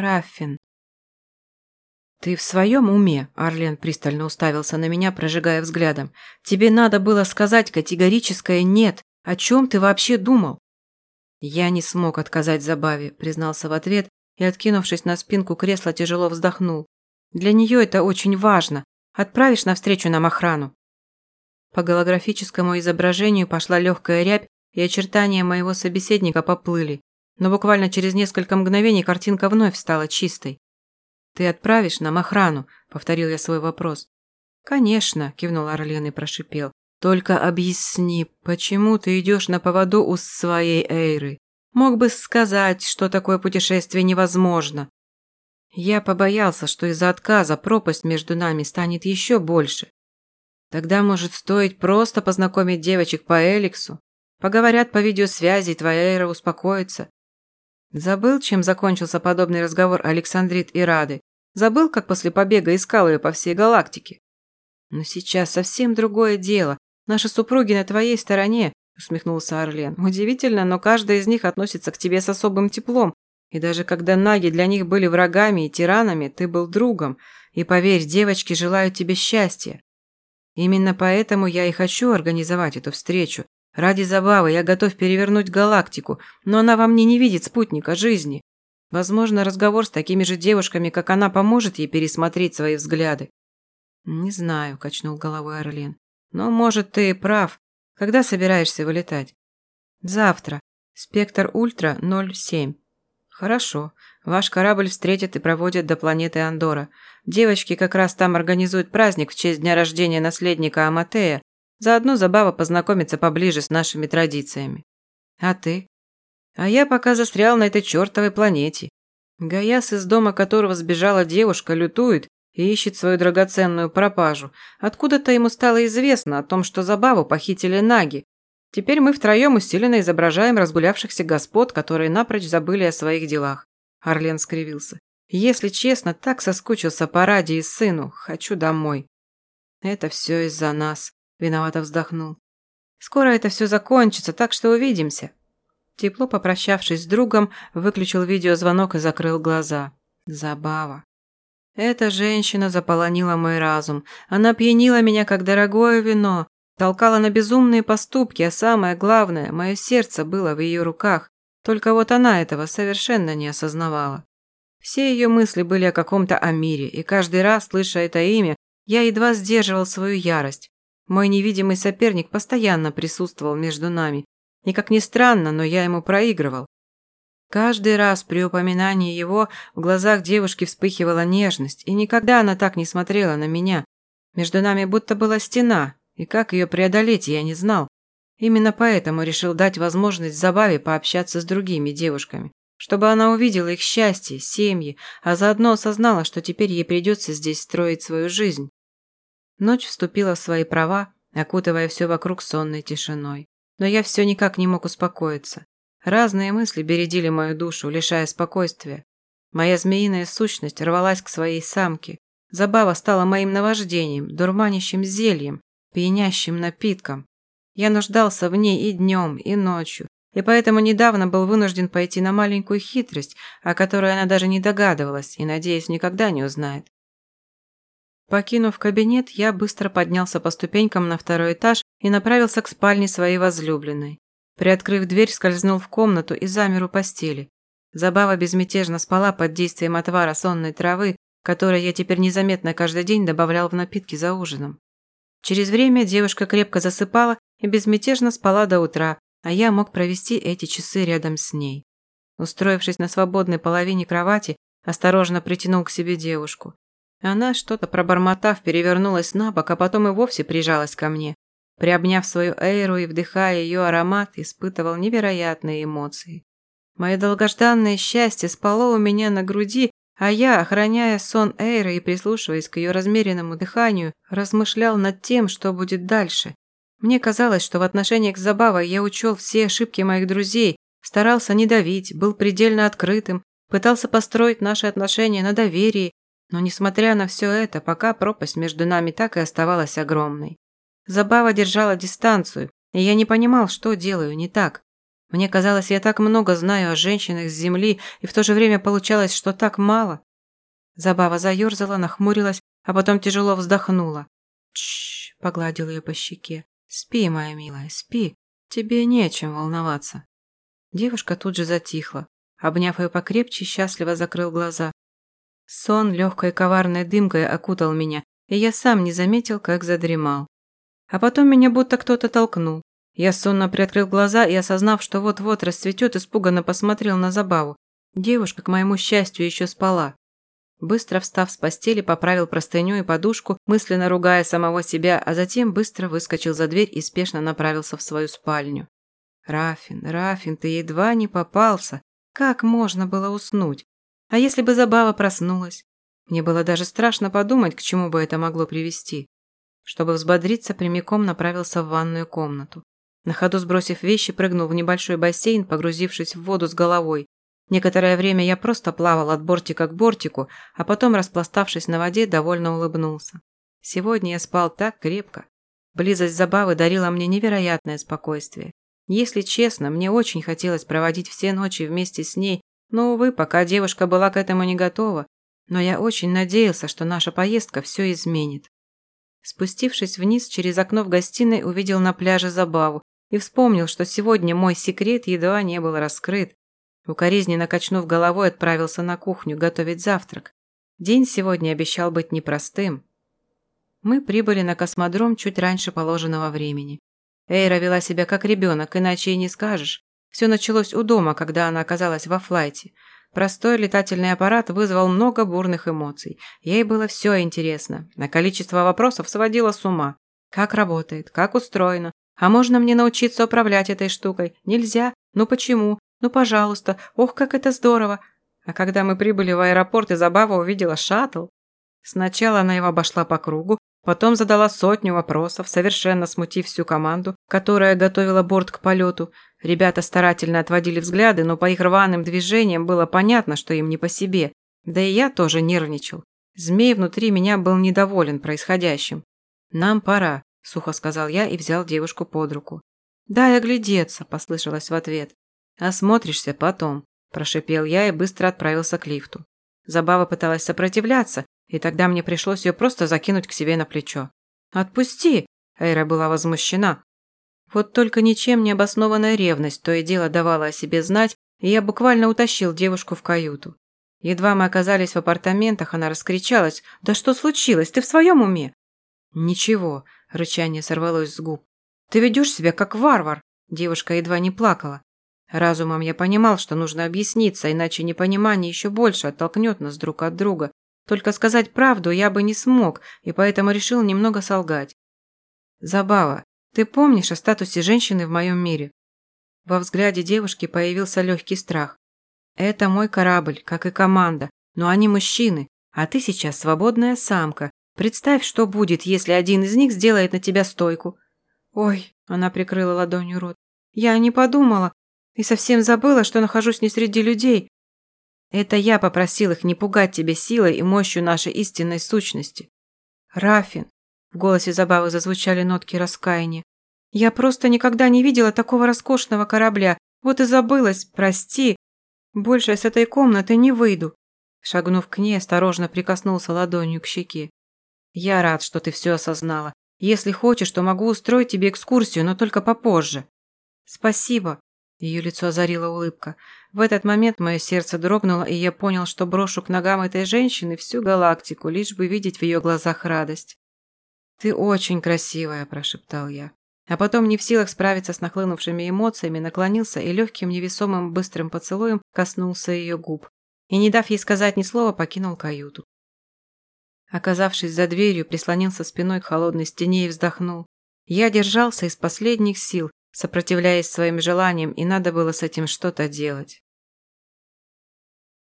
Раффин. «Ты в своем уме?» – Арлен пристально уставился на меня, прожигая взглядом. «Тебе надо было сказать категорическое «нет». О чем ты вообще думал?» «Я не смог отказать Забаве», – признался в ответ и, откинувшись на спинку кресла, тяжело вздохнул. «Для нее это очень важно. Отправишь навстречу нам охрану?» По голографическому изображению пошла легкая рябь, и очертания моего собеседника поплыли. Но буквально через несколько мгновений картинка вновь стала чистой. «Ты отправишь нам охрану?» – повторил я свой вопрос. «Конечно», – кивнул Орлен и прошипел. «Только объясни, почему ты идешь на поводу у своей Эйры? Мог бы сказать, что такое путешествие невозможно». Я побоялся, что из-за отказа пропасть между нами станет еще больше. Тогда, может, стоит просто познакомить девочек по Эликсу? Поговорят по видеосвязи, и твоя Эйра успокоится. Забыл, чем закончился подобный разговор Александрит и Рады? Забыл, как после побега искал ее по всей галактике? Но сейчас совсем другое дело. Наши супруги на твоей стороне, усмехнулся Орлен. Удивительно, но каждая из них относится к тебе с особым теплом. И даже когда наги для них были врагами и тиранами, ты был другом. И поверь, девочки желают тебе счастья. Именно поэтому я и хочу организовать эту встречу, Ради забавы я готов перевернуть галактику, но она во мне не видит спутника жизни. Возможно, разговор с такими же девушками, как она, поможет ей пересмотреть свои взгляды. Не знаю, качнул головой Орлен. Но, может, ты и прав. Когда собираешься вылетать? Завтра. Спектр Ультра 07. Хорошо. Ваш корабль встретят и проводят до планеты Андора. Девочки как раз там организуют праздник в честь дня рождения наследника Аматея, Заодно забава познакомиться поближе с нашими традициями. А ты? А я пока застрял на этой чертовой планете. Гаяс, из дома которого сбежала девушка, лютует и ищет свою драгоценную пропажу. Откуда-то ему стало известно о том, что забаву похитили наги. Теперь мы втроем усиленно изображаем разгулявшихся господ, которые напрочь забыли о своих делах. Орлен скривился. Если честно, так соскучился по Раде и сыну. Хочу домой. Это все из-за нас. Виновато вздохнул. Скоро это все закончится, так что увидимся. Тепло попрощавшись с другом, выключил видеозвонок и закрыл глаза. Забава. Эта женщина заполонила мой разум. Она пьянила меня, как дорогое вино, толкала на безумные поступки, а самое главное, мое сердце было в ее руках. Только вот она этого совершенно не осознавала. Все ее мысли были о каком-то Амире, и каждый раз, слыша это имя, я едва сдерживал свою ярость. Мой невидимый соперник постоянно присутствовал между нами. И как ни странно, но я ему проигрывал. Каждый раз при упоминании его в глазах девушки вспыхивала нежность, и никогда она так не смотрела на меня. Между нами будто была стена, и как ее преодолеть, я не знал. Именно поэтому решил дать возможность Забаве пообщаться с другими девушками, чтобы она увидела их счастье, семьи, а заодно осознала, что теперь ей придется здесь строить свою жизнь. Ночь вступила в свои права, окутывая все вокруг сонной тишиной. Но я все никак не мог успокоиться. Разные мысли бередили мою душу, лишая спокойствия. Моя змеиная сущность рвалась к своей самке. Забава стала моим наваждением, дурманящим зельем, пьянящим напитком. Я нуждался в ней и днем, и ночью, и поэтому недавно был вынужден пойти на маленькую хитрость, о которой она даже не догадывалась и, надеюсь, никогда не узнает. Покинув кабинет, я быстро поднялся по ступенькам на второй этаж и направился к спальне своей возлюбленной. Приоткрыв дверь, скользнул в комнату и замер у постели. Забава безмятежно спала под действием отвара сонной травы, которой я теперь незаметно каждый день добавлял в напитки за ужином. Через время девушка крепко засыпала и безмятежно спала до утра, а я мог провести эти часы рядом с ней. Устроившись на свободной половине кровати, осторожно притянул к себе девушку. Она, что-то пробормотав, перевернулась на бок, а потом и вовсе прижалась ко мне. Приобняв свою Эйру и вдыхая ее аромат, испытывал невероятные эмоции. Мое долгожданное счастье спало у меня на груди, а я, охраняя сон Эйры и прислушиваясь к ее размеренному дыханию, размышлял над тем, что будет дальше. Мне казалось, что в отношениях с Забавой я учел все ошибки моих друзей, старался не давить, был предельно открытым, пытался построить наши отношения на доверии, но несмотря на все это, пока пропасть между нами так и оставалась огромной. Забава держала дистанцию, и я не понимал, что делаю не так. Мне казалось, я так много знаю о женщинах с земли, и в то же время получалось, что так мало. Забава заерзала, нахмурилась, а потом тяжело вздохнула. Чш, погладил ее по щеке. Спи, моя милая, спи. Тебе нечем волноваться. Девушка тут же затихла. Обняв ее покрепче, счастливо закрыл глаза. Сон легкой коварной дымкой окутал меня, и я сам не заметил, как задремал. А потом меня будто кто-то толкнул. Я сонно приоткрыл глаза и, осознав, что вот-вот расцветет, испуганно посмотрел на забаву. Девушка, к моему счастью, еще спала. Быстро встав с постели, поправил простыню и подушку, мысленно ругая самого себя, а затем быстро выскочил за дверь и спешно направился в свою спальню. «Рафин, Рафин, ты едва не попался. Как можно было уснуть? А если бы забава проснулась? Мне было даже страшно подумать, к чему бы это могло привести. Чтобы взбодриться, прямиком направился в ванную комнату. На ходу сбросив вещи, прыгнул в небольшой бассейн, погрузившись в воду с головой. Некоторое время я просто плавал от бортика к бортику, а потом, распластавшись на воде, довольно улыбнулся. Сегодня я спал так крепко. Близость забавы дарила мне невероятное спокойствие. Если честно, мне очень хотелось проводить все ночи вместе с ней, но, увы, пока девушка была к этому не готова. Но я очень надеялся, что наша поездка все изменит. Спустившись вниз, через окно в гостиной увидел на пляже забаву и вспомнил, что сегодня мой секрет едва не был раскрыт. Укоризненно качнув головой, отправился на кухню готовить завтрак. День сегодня обещал быть непростым. Мы прибыли на космодром чуть раньше положенного времени. Эйра вела себя как ребенок, иначе и не скажешь. Все началось у дома, когда она оказалась во флайте. Простой летательный аппарат вызвал много бурных эмоций. Ей было все интересно, а количество вопросов сводило с ума. Как работает, как устроено, а можно мне научиться управлять этой штукой? Нельзя. Ну почему? Ну пожалуйста. Ох, как это здорово. А когда мы прибыли в аэропорт, и Забава увидела шаттл. Сначала она его обошла по кругу, потом задала сотню вопросов, совершенно смутив всю команду, которая готовила борт к полету. Ребята старательно отводили взгляды, но по их рваным движениям было понятно, что им не по себе. Да и я тоже нервничал. Змей внутри меня был недоволен происходящим. «Нам пора», – сухо сказал я и взял девушку под руку. «Дай оглядеться», – послышалось в ответ. «Осмотришься потом», – прошипел я и быстро отправился к лифту. Забава пыталась сопротивляться, и тогда мне пришлось ее просто закинуть к себе на плечо. «Отпусти!» – Эйра была возмущена. Вот только ничем не обоснованная ревность то и дело давала о себе знать, и я буквально утащил девушку в каюту. Едва мы оказались в апартаментах, она раскричалась. «Да что случилось? Ты в своем уме?» «Ничего», – рычание сорвалось с губ. «Ты ведешь себя как варвар!» Девушка едва не плакала. Разумом я понимал, что нужно объясниться, иначе непонимание еще больше оттолкнет нас друг от друга. Только сказать правду я бы не смог, и поэтому решил немного солгать. Забава, ты помнишь о статусе женщины в моем мире? Во взгляде девушки появился легкий страх. Это мой корабль, как и команда, но они мужчины, а ты сейчас свободная самка. Представь, что будет, если один из них сделает на тебя стойку. Ой, она прикрыла ладонью рот. Я не подумала и совсем забыла, что нахожусь не среди людей. Это я попросил их не пугать тебя силой и мощью нашей истинной сущности. Рафин, в голосе Забавы зазвучали нотки раскаяния. Я просто никогда не видела такого роскошного корабля. Вот и забылась, прости. Больше с этой комнаты не выйду. Шагнув к ней, осторожно прикоснулся ладонью к щеке. Я рад, что ты все осознала. Если хочешь, то могу устроить тебе экскурсию, но только попозже. Спасибо. Ее лицо озарила улыбка. В этот момент мое сердце дрогнуло, и я понял, что брошу к ногам этой женщины всю галактику, лишь бы видеть в ее глазах радость. «Ты очень красивая», – прошептал я. А потом, не в силах справиться с нахлынувшими эмоциями, наклонился и легким, невесомым, быстрым поцелуем коснулся ее губ. И, не дав ей сказать ни слова, покинул каюту. Оказавшись за дверью, прислонился спиной к холодной стене и вздохнул. Я держался из последних сил, сопротивляясь своим желаниям, и надо было с этим что-то делать.